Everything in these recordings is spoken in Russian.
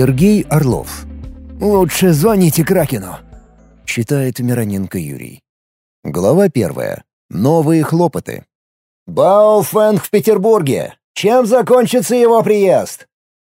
Сергей Орлов. «Лучше звоните Кракену», — читает Мироненко Юрий. Глава первая. Новые хлопоты. «Бауфэнг в Петербурге. Чем закончится его приезд?»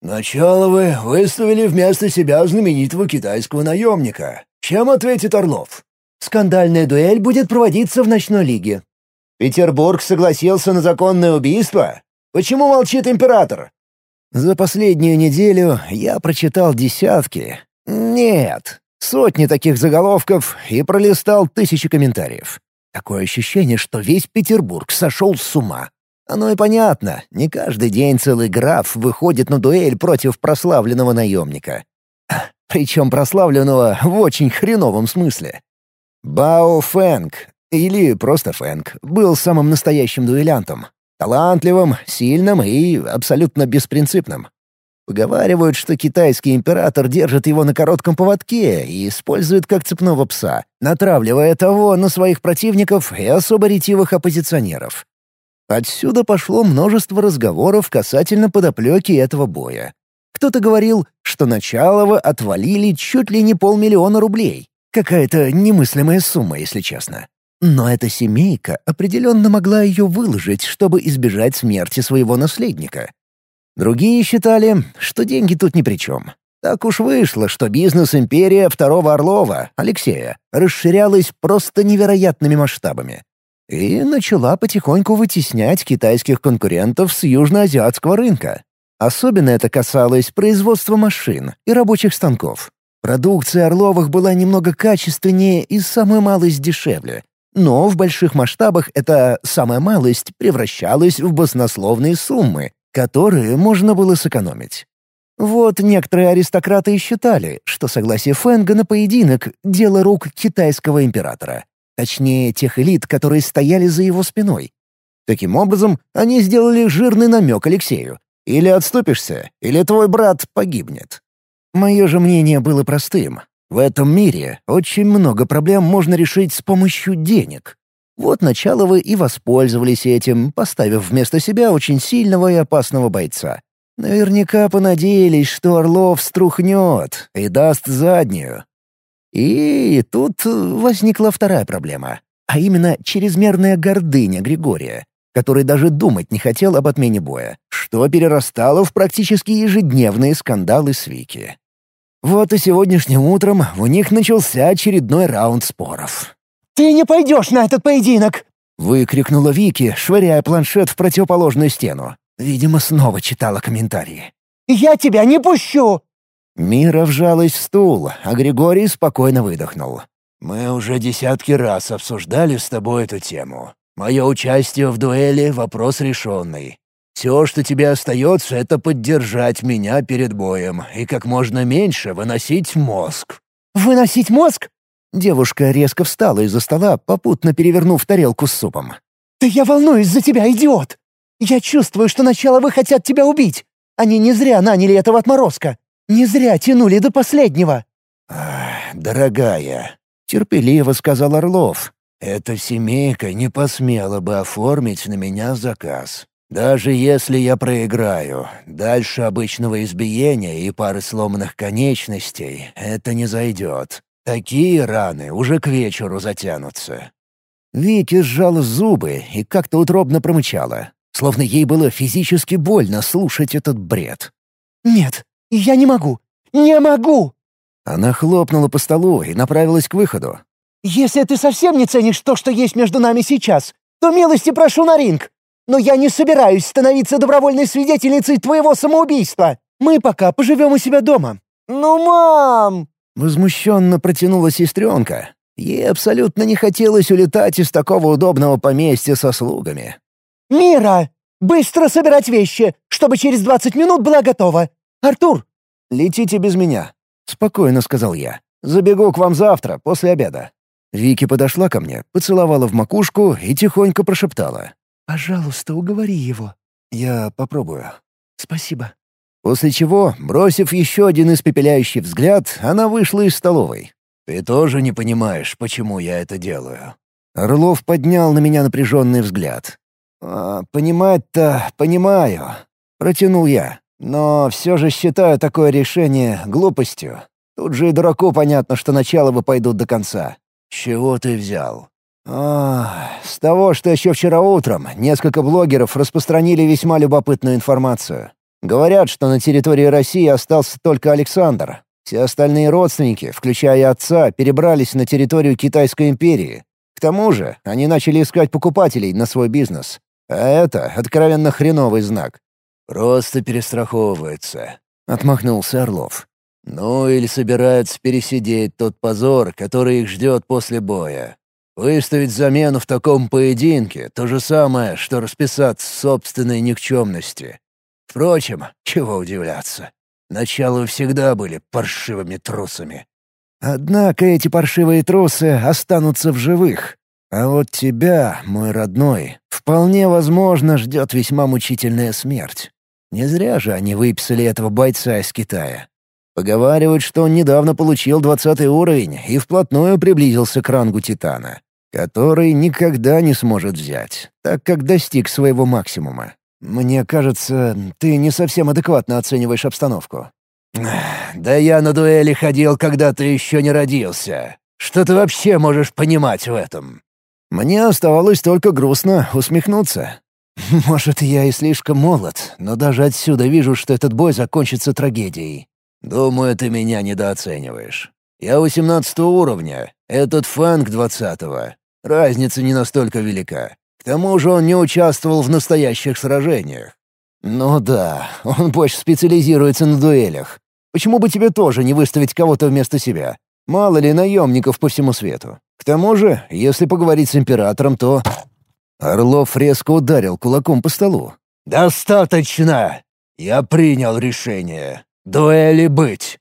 «Началовы выставили вместо себя знаменитого китайского наемника. Чем ответит Орлов?» «Скандальная дуэль будет проводиться в ночной лиге». «Петербург согласился на законное убийство? Почему молчит император?» За последнюю неделю я прочитал десятки, нет, сотни таких заголовков и пролистал тысячи комментариев. Такое ощущение, что весь Петербург сошел с ума. Оно и понятно, не каждый день целый граф выходит на дуэль против прославленного наемника. Причем прославленного в очень хреновом смысле. Бао Фэнг, или просто Фэнг, был самым настоящим дуэлянтом. Талантливым, сильным и абсолютно беспринципным. Поговаривают, что китайский император держит его на коротком поводке и использует как цепного пса, натравливая того на своих противников и особо ретивых оппозиционеров. Отсюда пошло множество разговоров касательно подоплеки этого боя. Кто-то говорил, что Началова отвалили чуть ли не полмиллиона рублей. Какая-то немыслимая сумма, если честно. Но эта семейка определенно могла ее выложить, чтобы избежать смерти своего наследника. Другие считали, что деньги тут ни при чем. Так уж вышло, что бизнес-империя второго Орлова, Алексея, расширялась просто невероятными масштабами. И начала потихоньку вытеснять китайских конкурентов с южноазиатского рынка. Особенно это касалось производства машин и рабочих станков. Продукция Орловых была немного качественнее и самая малость дешевле, но в больших масштабах эта самая малость превращалась в баснословные суммы, которые можно было сэкономить. Вот некоторые аристократы и считали, что согласие Фэнга на поединок — дело рук китайского императора. Точнее, тех элит, которые стояли за его спиной. Таким образом, они сделали жирный намек Алексею. Или отступишься, или твой брат погибнет. Мое же мнение было простым. В этом мире очень много проблем можно решить с помощью денег. Вот Началовы и воспользовались этим, поставив вместо себя очень сильного и опасного бойца. Наверняка понадеялись, что Орлов струхнет и даст заднюю. И тут возникла вторая проблема, а именно чрезмерная гордыня Григория, который даже думать не хотел об отмене боя, что перерастало в практически ежедневные скандалы с Вики. Вот и сегодняшним утром у них начался очередной раунд споров. «Ты не пойдешь на этот поединок!» — выкрикнула Вики, швыряя планшет в противоположную стену. Видимо, снова читала комментарии. «Я тебя не пущу!» Мира вжалась в стул, а Григорий спокойно выдохнул. «Мы уже десятки раз обсуждали с тобой эту тему. Мое участие в дуэли — вопрос решенный. Все, что тебе остается, это поддержать меня перед боем и как можно меньше выносить мозг». «Выносить мозг?» Девушка резко встала из-за стола, попутно перевернув тарелку с супом. «Да я волнуюсь за тебя, идиот! Я чувствую, что начало вы хотят тебя убить. Они не зря наняли этого отморозка. Не зря тянули до последнего». «Дорогая», — терпеливо сказал Орлов, — «эта семейка не посмела бы оформить на меня заказ. Даже если я проиграю, дальше обычного избиения и пары сломанных конечностей это не зайдет. Такие раны уже к вечеру затянутся». Вики сжала зубы и как-то утробно промычала, словно ей было физически больно слушать этот бред. «Нет, я не могу! Не могу!» Она хлопнула по столу и направилась к выходу. «Если ты совсем не ценишь то, что есть между нами сейчас, то милости прошу на ринг!» Но я не собираюсь становиться добровольной свидетельницей твоего самоубийства. Мы пока поживем у себя дома». «Ну, мам!» Возмущенно протянула сестренка. Ей абсолютно не хотелось улетать из такого удобного поместья со слугами. «Мира! Быстро собирать вещи, чтобы через двадцать минут была готова! Артур!» «Летите без меня», — спокойно сказал я. «Забегу к вам завтра, после обеда». Вики подошла ко мне, поцеловала в макушку и тихонько прошептала. «Пожалуйста, уговори его». «Я попробую». «Спасибо». После чего, бросив еще один испепеляющий взгляд, она вышла из столовой. «Ты тоже не понимаешь, почему я это делаю?» Орлов поднял на меня напряженный взгляд. «А, «Понимать-то понимаю», — протянул я. Но все же считаю такое решение глупостью. Тут же и дураку понятно, что началовы пойдут до конца. чего ты взял? А, с того, что еще вчера утром несколько блогеров распространили весьма любопытную информацию. Говорят, что на территории России остался только Александр. Все остальные родственники, включая отца, перебрались на территорию Китайской империи. К тому же они начали искать покупателей на свой бизнес. А это откровенно хреновый знак. «Просто перестраховываются», — отмахнулся Орлов. «Ну или собираются пересидеть тот позор, который их ждет после боя. Выставить замену в таком поединке — то же самое, что расписаться в собственной никчемности. Впрочем, чего удивляться. Начало всегда были паршивыми трусами. Однако эти паршивые трусы останутся в живых. А вот тебя, мой родной, вполне возможно ждет весьма мучительная смерть. Не зря же они выписали этого бойца из Китая. Поговаривают, что он недавно получил двадцатый уровень и вплотную приблизился к рангу Титана, который никогда не сможет взять, так как достиг своего максимума. Мне кажется, ты не совсем адекватно оцениваешь обстановку. «Да я на дуэли ходил, когда ты еще не родился. Что ты вообще можешь понимать в этом?» Мне оставалось только грустно усмехнуться. Может, я и слишком молод, но даже отсюда вижу, что этот бой закончится трагедией. «Думаю, ты меня недооцениваешь. Я восемнадцатого уровня, этот Фанк двадцатого. Разница не настолько велика. К тому же он не участвовал в настоящих сражениях. «Ну да, он больше специализируется на дуэлях. Почему бы тебе тоже не выставить кого-то вместо себя? Мало ли наемников по всему свету. К тому же, если поговорить с императором, то...» Орлов резко ударил кулаком по столу. «Достаточно! Я принял решение. Дуэли быть!»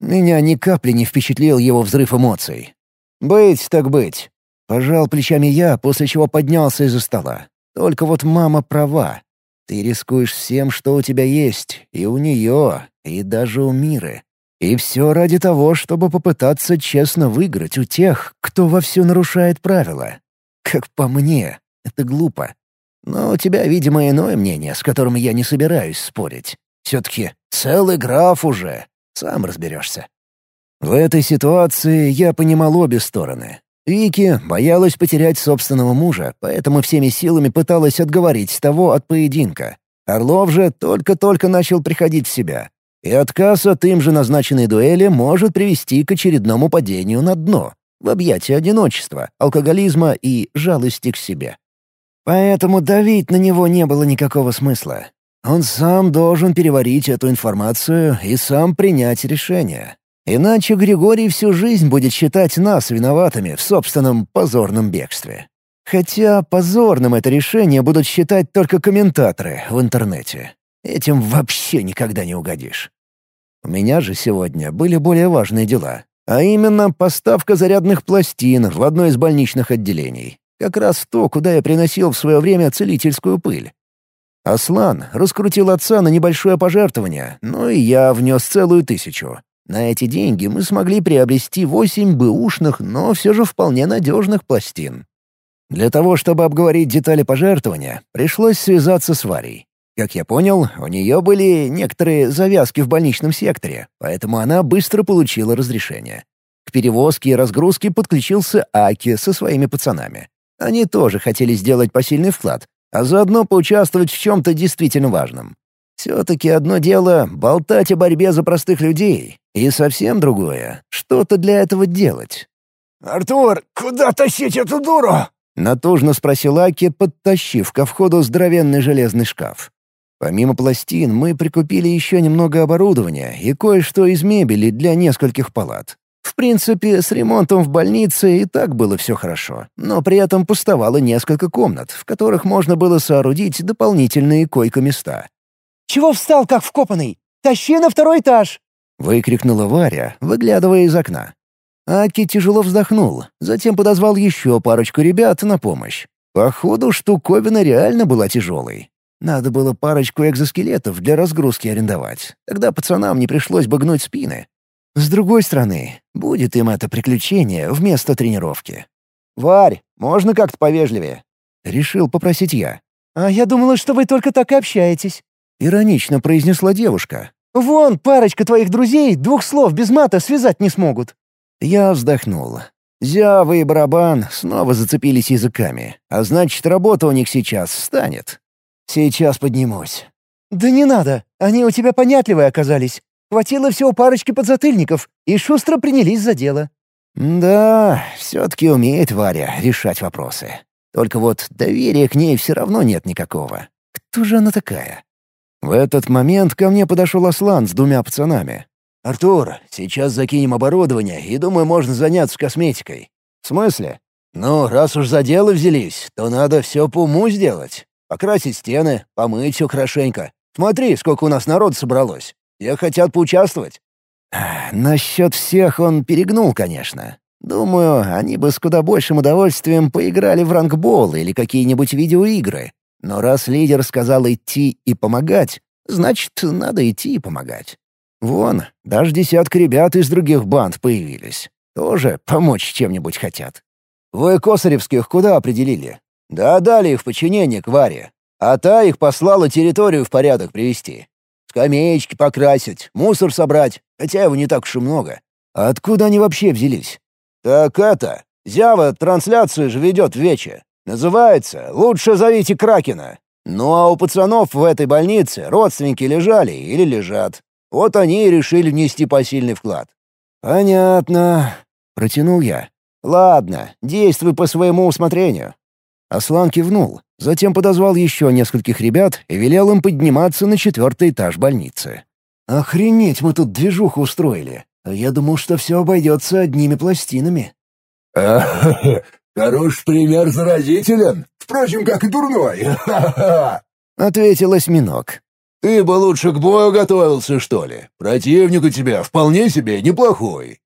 Меня ни капли не впечатлил его взрыв эмоций. «Быть так быть. Пожал плечами я, после чего поднялся из-за стола. Только вот мама права. Ты рискуешь всем, что у тебя есть, и у нее, и даже у Миры. И все ради того, чтобы попытаться честно выиграть у тех, кто вовсю нарушает правила. Как по мне, это глупо. Но у тебя, видимо, иное мнение, с которым я не собираюсь спорить. Все-таки целый граф уже. Сам разберешься. В этой ситуации я понимал обе стороны. Вики боялась потерять собственного мужа, поэтому всеми силами пыталась отговорить того от поединка. Орлов же только-только начал приходить в себя. И отказ от им же назначенной дуэли может привести к очередному падению на дно, в объятия одиночества, алкоголизма и жалости к себе. Поэтому давить на него не было никакого смысла. Он сам должен переварить эту информацию и сам принять решение. Иначе Григорий всю жизнь будет считать нас виноватыми в собственном позорном бегстве. Хотя позорным это решение будут считать только комментаторы в интернете. Этим вообще никогда не угодишь. У меня же сегодня были более важные дела, а именно поставка зарядных пластин в одно из больничных отделений. Как раз то, куда я приносил в свое время целительскую пыль. Аслан раскрутил отца на небольшое пожертвование, но и я внес целую тысячу. На эти деньги мы смогли приобрести восемь бэушных, но все же вполне надежных пластин. Для того, чтобы обговорить детали пожертвования, пришлось связаться с Варей. Как я понял, у нее были некоторые завязки в больничном секторе, поэтому она быстро получила разрешение. К перевозке и разгрузке подключился Аки со своими пацанами. Они тоже хотели сделать посильный вклад, а заодно поучаствовать в чем-то действительно важном. Все-таки одно дело — болтать о борьбе за простых людей, и совсем другое — что-то для этого делать. «Артур, куда тащить эту дуру?» — натужно спросил Аки, подтащив ко входу здоровенный железный шкаф. Помимо пластин мы прикупили еще немного оборудования и кое-что из мебели для нескольких палат. В принципе, с ремонтом в больнице и так было все хорошо, но при этом пустовало несколько комнат, в которых можно было соорудить дополнительные койко-места. Чего встал, как вкопанный? Тащи на второй этаж!» — выкрикнула Варя, выглядывая из окна. Аки тяжело вздохнул, затем подозвал еще парочку ребят на помощь. Походу, штуковина реально была тяжелой. Надо было парочку экзоскелетов для разгрузки арендовать. Тогда пацанам не пришлось бы гнуть спины. С другой стороны, будет им это приключение вместо тренировки. «Варь, можно как-то повежливее?» — решил попросить я. «А я думала, что вы только так и общаетесь». — иронично произнесла девушка. «Вон, парочка твоих друзей двух слов без мата связать не смогут». Я вздохнул. Зява и барабан снова зацепились языками, а значит, работа у них сейчас станет. Сейчас поднимусь. «Да не надо, они у тебя понятливые оказались. Хватило всего парочки подзатыльников, и шустро принялись за дело». «Да, все-таки умеет Варя решать вопросы. Только вот доверия к ней все равно нет никакого. Кто же она такая?» В этот момент ко мне подошел Аслан с двумя пацанами. «Артур, сейчас закинем оборудование, и, думаю, можно заняться косметикой». «В смысле?» «Ну, раз уж за дело взялись, то надо все по уму сделать. Покрасить стены, помыть все хорошенько. Смотри, сколько у нас народ собралось. Все хотят поучаствовать». Насчет всех он перегнул, конечно. Думаю, они бы с куда большим удовольствием поиграли в рангбол или какие-нибудь видеоигры. Но раз лидер сказал идти и помогать, значит, надо идти и помогать. Вон, даже десятка ребят из других банд появились. Тоже помочь чем-нибудь хотят. «Вы Косаревских куда определили?» «Да дали их подчинение к Варе. А та их послала территорию в порядок привести. Скамеечки покрасить, мусор собрать, хотя его не так уж и много. А откуда они вообще взялись? Так это, Зява трансляцию же ведет в вече. Называется «Лучше зовите Кракена». Ну а у пацанов в этой больнице родственники лежали или лежат. Вот они и решили внести посильный вклад. «Понятно», — протянул я. «Ладно, действуй по своему усмотрению». Аслан кивнул, затем подозвал еще нескольких ребят и велел им подниматься на четвертый этаж больницы. «Охренеть мы тут движуху устроили. Я думал, что все обойдется одними пластинами». «Хороший пример заразителен, впрочем, как и дурной», — ответил осьминог. «Ты бы лучше к бою готовился, что ли? Противник у тебя вполне себе неплохой».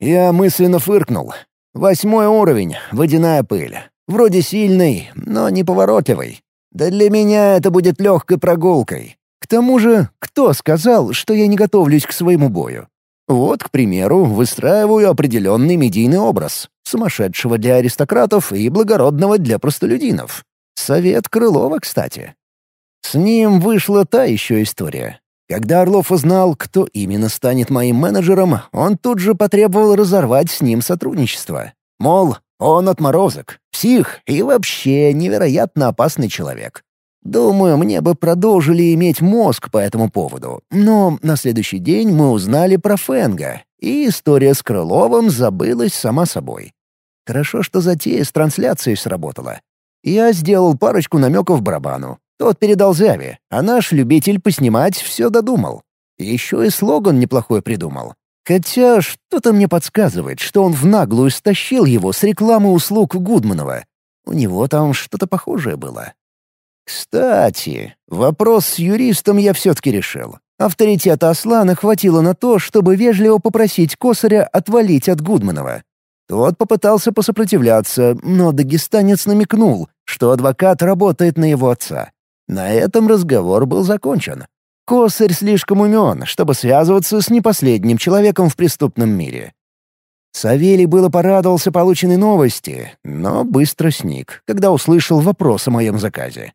Я мысленно фыркнул. Восьмой уровень, водяная пыль. Вроде сильный, но неповоротливый. Да для меня это будет легкой прогулкой. К тому же, кто сказал, что я не готовлюсь к своему бою? Вот, к примеру, выстраиваю определенный медийный образ, сумасшедшего для аристократов и благородного для простолюдинов. Совет Крылова, кстати. С ним вышла та еще история. Когда Орлов узнал, кто именно станет моим менеджером, он тут же потребовал разорвать с ним сотрудничество. Мол, он отморозок, псих и вообще невероятно опасный человек. Думаю, мне бы продолжили иметь мозг по этому поводу. Но на следующий день мы узнали про Фенга, и история с Крыловым забылась сама собой. Хорошо, что затея с трансляцией сработала. Я сделал парочку намеков барабану. Тот передал Зяве, а наш любитель поснимать все додумал. Еще и слоган неплохой придумал. Хотя что-то мне подсказывает, что он в наглую стащил его с рекламы услуг Гудманова. У него там что-то похожее было. Кстати, вопрос с юристом я все-таки решил. Авторитета Аслана хватило на то, чтобы вежливо попросить Косаря отвалить от Гудманова. Тот попытался посопротивляться, но дагестанец намекнул, что адвокат работает на его отца. На этом разговор был закончен. Косарь слишком умен, чтобы связываться с непоследним человеком в преступном мире. Савелий было порадовался полученной новости, но быстро сник, когда услышал вопрос о моем заказе.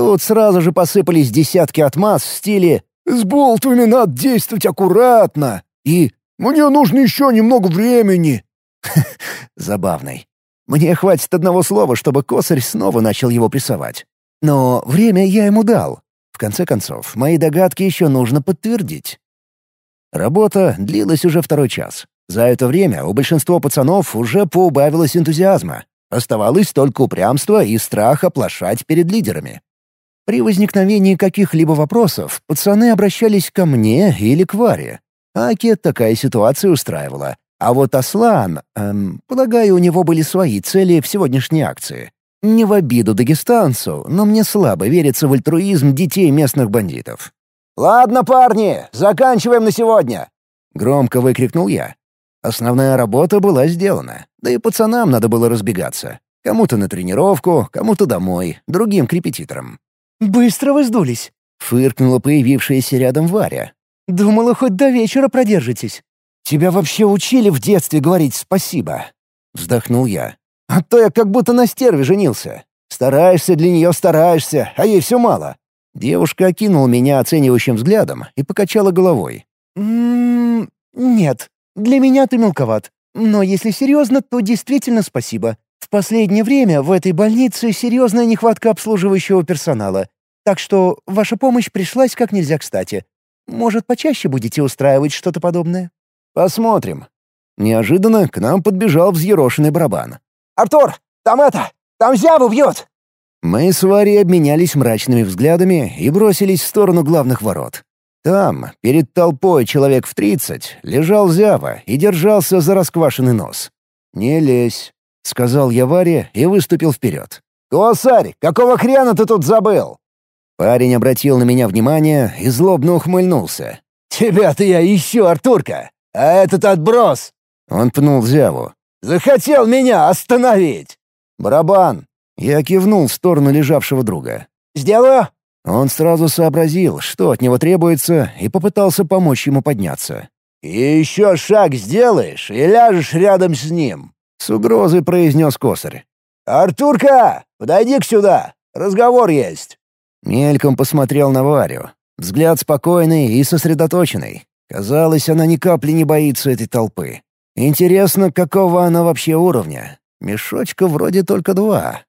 Тут сразу же посыпались десятки отмаз в стиле «С болтами надо действовать аккуратно» и «Мне нужно еще немного времени». Забавный. Мне хватит одного слова, чтобы косарь снова начал его прессовать. Но время я ему дал, конце концов, мои догадки еще нужно подтвердить. Работа длилась уже второй час. За это время у большинства пацанов уже поубавилось энтузиазма. Оставалось только упрямство и страх оплошать перед лидерами. При возникновении каких-либо вопросов пацаны обращались ко мне или к Варе. Аке такая ситуация устраивала. А вот Аслан, эм, полагаю, у него были свои цели в сегодняшней акции. Не в обиду дагестанцу, но мне слабо верится в альтруизм детей местных бандитов. «Ладно, парни, заканчиваем на сегодня!» — громко выкрикнул я. Основная работа была сделана, да и пацанам надо было разбегаться. Кому-то на тренировку, кому-то домой, другим к репетиторам. «Быстро вы сдулись!» — фыркнула появившаяся рядом Варя. «Думала, хоть до вечера продержитесь». «Тебя вообще учили в детстве говорить спасибо?» — вздохнул я. А то я как будто на стерве женился. Стараешься для нее, стараешься, а ей все мало. Девушка окинула меня оценивающим взглядом и покачала головой. «М -м «Нет, для меня ты мелковат. Но если серьезно, то действительно спасибо. В последнее время в этой больнице серьезная нехватка обслуживающего персонала. Так что ваша помощь пришлась как нельзя кстати. Может, почаще будете устраивать что-то подобное?» «Посмотрим». Неожиданно к нам подбежал взъерошенный барабан. «Артур, там это! Там зябу бьют!» Мы с Варей обменялись мрачными взглядами и бросились в сторону главных ворот. Там, перед толпой человек в тридцать, лежал Зява и держался за расквашенный нос. «Не лезь», — сказал я Варе и выступил вперед. «Косарь, какого хрена ты тут забыл?» Парень обратил на меня внимание и злобно ухмыльнулся. «Тебя-то я ищу, Артурка! А этот отброс!» Он пнул Зяву. «Захотел меня остановить!» «Барабан!» Я кивнул в сторону лежавшего друга. «Сделаю!» Он сразу сообразил, что от него требуется, и попытался помочь ему подняться. «И еще шаг сделаешь, и ляжешь рядом с ним», — с угрозой произнес косарь. «Артурка, подойди-ка сюда, разговор есть». Мельком посмотрел на Варю. Взгляд спокойный и сосредоточенный. Казалось, она ни капли не боится этой толпы. Интересно, какого она вообще уровня? Мешочка вроде только два.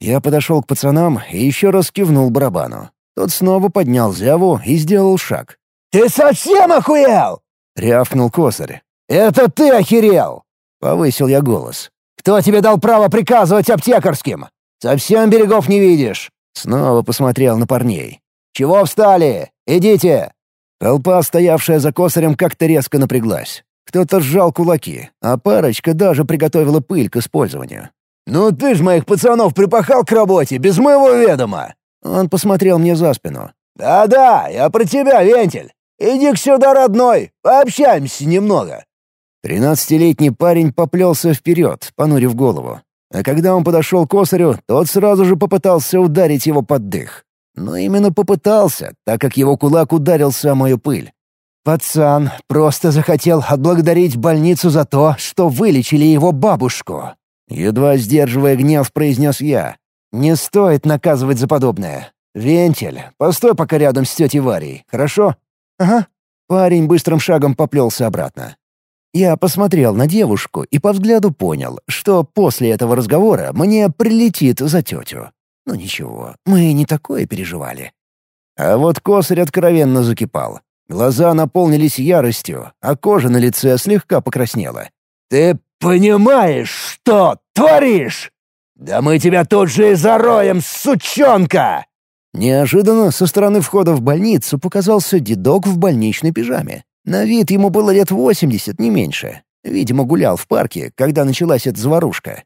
Я подошел к пацанам и еще раз кивнул барабану. Тот снова поднял зяву и сделал шаг. «Ты совсем охуел?» — рявкнул косарь. «Это ты охерел!» — повысил я голос. «Кто тебе дал право приказывать аптекарским? Совсем берегов не видишь?» Снова посмотрел на парней. «Чего встали? Идите!» Толпа, стоявшая за косарем, как-то резко напряглась. Кто-то сжал кулаки, а парочка даже приготовила пыль к использованию. «Ну ты ж моих пацанов припахал к работе, без моего ведома!» Он посмотрел мне за спину. «Да-да, я про тебя, Вентиль. иди сюда, родной, пообщаемся немного». Тринадцатилетний парень поплелся вперед, понурив голову. А когда он подошел к косарю, тот сразу же попытался ударить его под дых. Но именно попытался, так как его кулак ударился о мою пыль. Пацан просто захотел отблагодарить больницу за то, что вылечили его бабушку. Едва сдерживая гнев, произнес я. «Не стоит наказывать за подобное. Вентиль, постой пока рядом с тетей Варей, хорошо?» «Ага». Парень быстрым шагом поплелся обратно. Я посмотрел на девушку и по взгляду понял, что после этого разговора мне прилетит за тетю. Ну ничего, мы не такое переживали. А вот косарь откровенно закипал. Глаза наполнились яростью, а кожа на лице слегка покраснела. «Ты понимаешь, что творишь? Да мы тебя тут же и зароем, сучонка!» Неожиданно со стороны входа в больницу показался дедок в больничной пижаме. На вид ему было лет восемьдесят, не меньше. Видимо, гулял в парке, когда началась эта заварушка.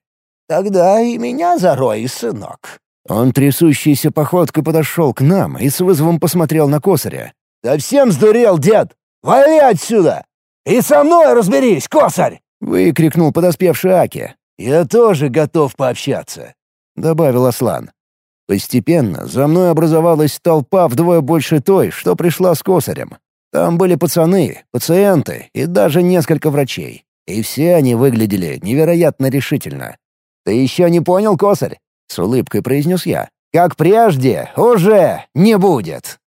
«Тогда и меня зарой, сынок». Он трясущейся походкой подошел к нам и с вызовом посмотрел на косаря. «Совсем сдурел, дед! Вали отсюда! И со мной разберись, косарь!» — выкрикнул подоспевший Аки. «Я тоже готов пообщаться», — добавил Аслан. Постепенно за мной образовалась толпа вдвое больше той, что пришла с косарем. Там были пацаны, пациенты и даже несколько врачей. И все они выглядели невероятно решительно. «Ты еще не понял, косарь?» — с улыбкой произнес я. «Как прежде, уже не будет!»